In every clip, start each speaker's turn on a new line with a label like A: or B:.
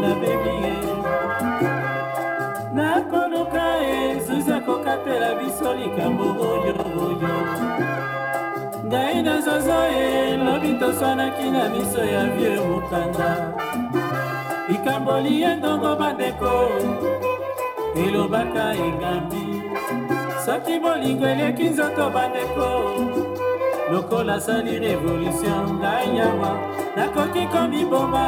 A: nabemi ye nakoluka ezuzi akokatela biso likambo oyo oyo ngai na zozo elobi toswanaki na miso ya vie mokanda likambo liye ndongo bandeko elobaka engambi soki bolingo eleki nzoto bandeko lokola asali révolution ngai yawa nakoki komiboma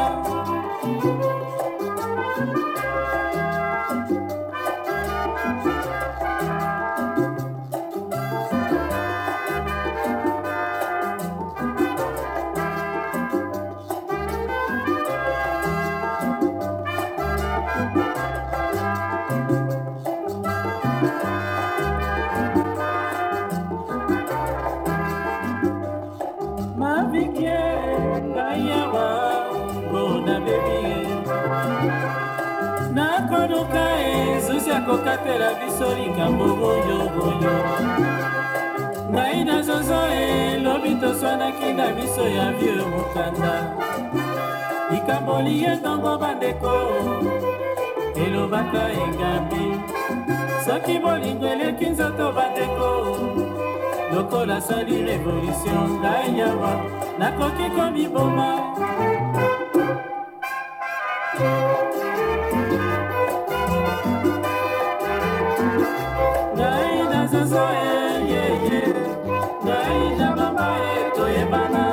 A: nakoluka ezusi akokatela biso likambo boyoboyo ngai na zozo elobi toswanaki na biso ya vie mokanda likambo liye ntango bandeko elobaka engambi soki bolingo eleki nzoto bandeko lokola sali revolution ngai yawa nakoki komiboma liboso eyeye ngai jamaba etoyebana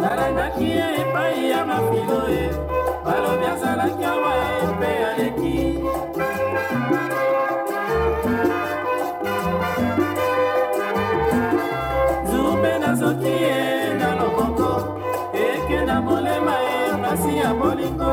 A: nalandaki ye epai ya mafilo ye balobi azalaki awa mpe aleki zube nazoki ye na lokoko ekenda molema ye plasi ya bolingo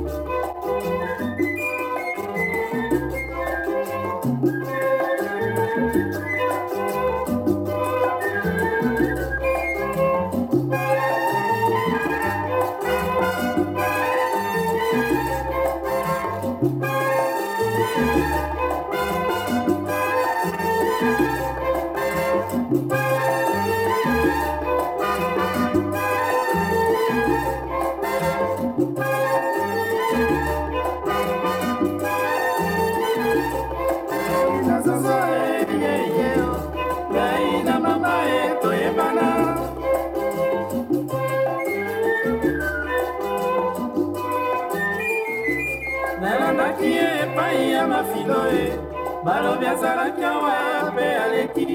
A: sanza eyeye ngai na mama e toyebana nalandaki ye epai ya mafilo e balobi azalaki awa mpe aleki